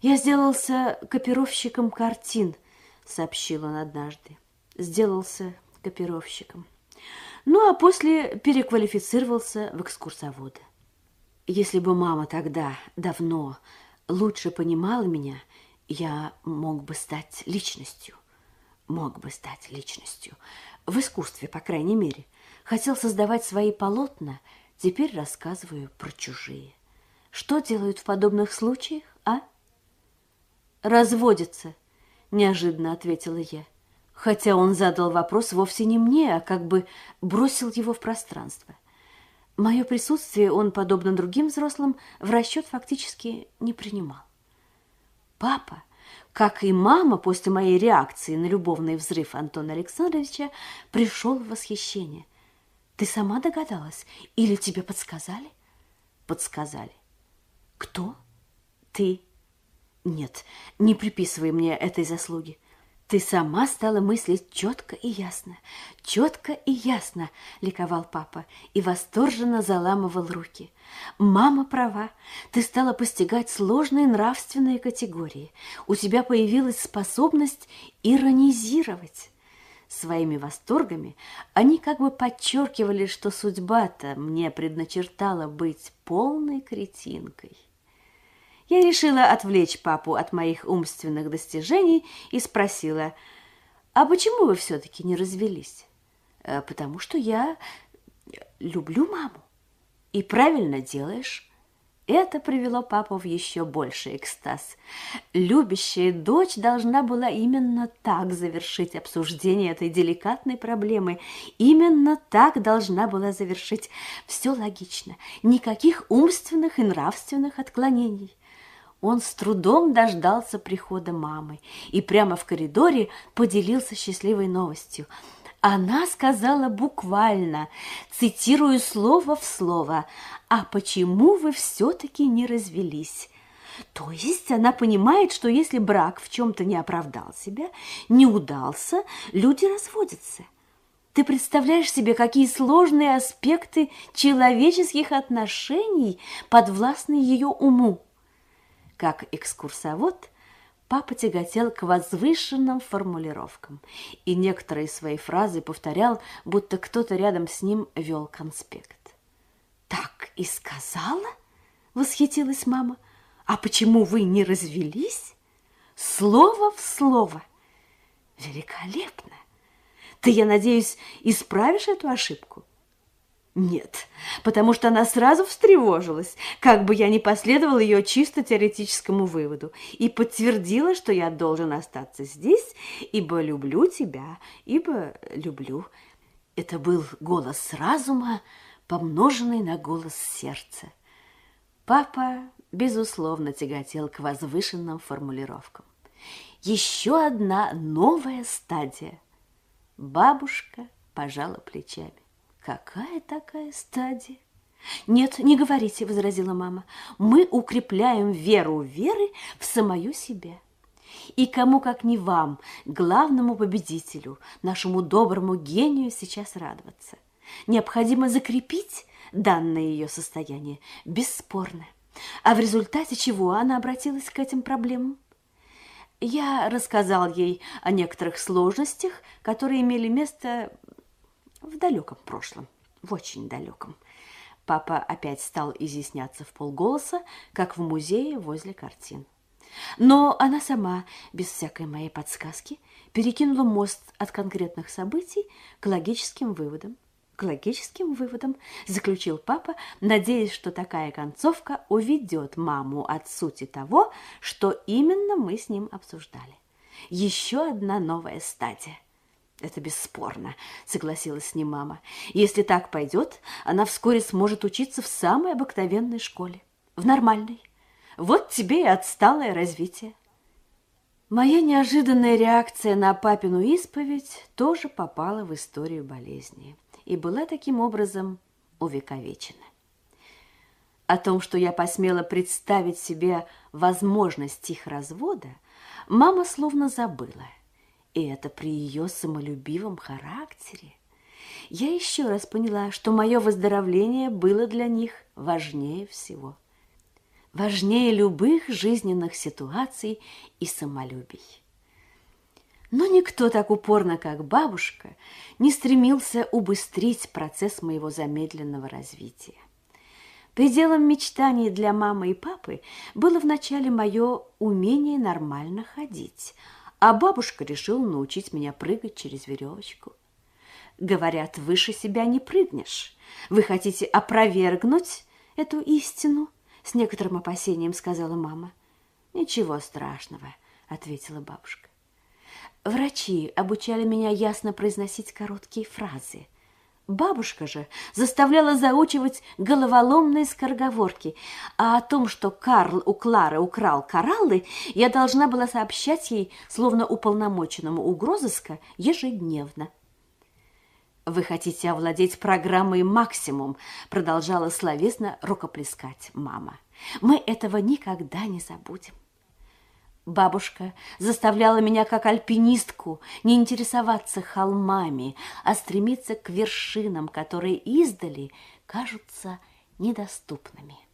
Я сделался копировщиком картин, сообщил он однажды. Сделался копировщиком. Ну, а после переквалифицировался в экскурсовода. Если бы мама тогда, давно, лучше понимала меня, я мог бы стать личностью. Мог бы стать личностью. В искусстве, по крайней мере. Хотел создавать свои полотна, теперь рассказываю про чужие. Что делают в подобных случаях, а? Разводятся, неожиданно ответила я. Хотя он задал вопрос вовсе не мне, а как бы бросил его в пространство. Мое присутствие он, подобно другим взрослым, в расчет фактически не принимал. Папа, как и мама после моей реакции на любовный взрыв Антона Александровича, пришел в восхищение. Ты сама догадалась или тебе подсказали? Подсказали. Кто? Ты. Нет, не приписывай мне этой заслуги. Ты сама стала мыслить четко и ясно. Четко и ясно, ликовал папа и восторженно заламывал руки. Мама права. Ты стала постигать сложные нравственные категории. У тебя появилась способность иронизировать. Своими восторгами они как бы подчеркивали, что судьба-то мне предначертала быть полной кретинкой я решила отвлечь папу от моих умственных достижений и спросила, «А почему вы все-таки не развелись?» «Э, «Потому что я люблю маму». «И правильно делаешь». Это привело папу в еще больший экстаз. Любящая дочь должна была именно так завершить обсуждение этой деликатной проблемы. Именно так должна была завершить. Все логично. Никаких умственных и нравственных отклонений. Он с трудом дождался прихода мамы и прямо в коридоре поделился счастливой новостью. Она сказала буквально, цитирую слово в слово, «А почему вы все-таки не развелись?» То есть она понимает, что если брак в чем-то не оправдал себя, не удался, люди разводятся. Ты представляешь себе, какие сложные аспекты человеческих отношений подвластны ее уму? Как экскурсовод, папа тяготел к возвышенным формулировкам и некоторые свои фразы повторял, будто кто-то рядом с ним вел конспект. «Так и сказала?» — восхитилась мама. «А почему вы не развелись?» «Слово в слово!» «Великолепно! Ты, я надеюсь, исправишь эту ошибку?» Нет, потому что она сразу встревожилась, как бы я ни последовал ее чисто теоретическому выводу, и подтвердила, что я должен остаться здесь, ибо люблю тебя, ибо люблю. Это был голос разума, помноженный на голос сердца. Папа, безусловно, тяготел к возвышенным формулировкам. Еще одна новая стадия. Бабушка пожала плечами. Какая такая стадия? Нет, не говорите, возразила мама. Мы укрепляем веру веры в самую себя. И кому, как не вам, главному победителю, нашему доброму гению сейчас радоваться. Необходимо закрепить данное ее состояние, бесспорно. А в результате чего она обратилась к этим проблемам? Я рассказал ей о некоторых сложностях, которые имели место в далеком прошлом, в очень далеком. Папа опять стал изъясняться в полголоса, как в музее возле картин. Но она сама, без всякой моей подсказки, перекинула мост от конкретных событий к логическим выводам. К логическим выводам, заключил папа, надеясь, что такая концовка уведет маму от сути того, что именно мы с ним обсуждали. Еще одна новая стадия – это бесспорно, согласилась с ним мама. Если так пойдет, она вскоре сможет учиться в самой обыкновенной школе, в нормальной. Вот тебе и отсталое развитие. Моя неожиданная реакция на папину исповедь тоже попала в историю болезни и была таким образом увековечена. О том, что я посмела представить себе возможность их развода, мама словно забыла – и это при ее самолюбивом характере. Я еще раз поняла, что мое выздоровление было для них важнее всего. важнее любых жизненных ситуаций и самолюбий. Но никто так упорно, как бабушка, не стремился убыстрить процесс моего замедленного развития. Пределом мечтаний для мамы и папы было вначале мое умение нормально ходить, а бабушка решила научить меня прыгать через веревочку. Говорят, выше себя не прыгнешь. Вы хотите опровергнуть эту истину? С некоторым опасением сказала мама. Ничего страшного, ответила бабушка. Врачи обучали меня ясно произносить короткие фразы. Бабушка же заставляла заучивать головоломные скороговорки, а о том, что Карл у Клары украл кораллы, я должна была сообщать ей, словно уполномоченному угрозыска, ежедневно. «Вы хотите овладеть программой «Максимум», продолжала словесно рукоплескать мама. «Мы этого никогда не забудем». Бабушка заставляла меня, как альпинистку, не интересоваться холмами, а стремиться к вершинам, которые издали кажутся недоступными.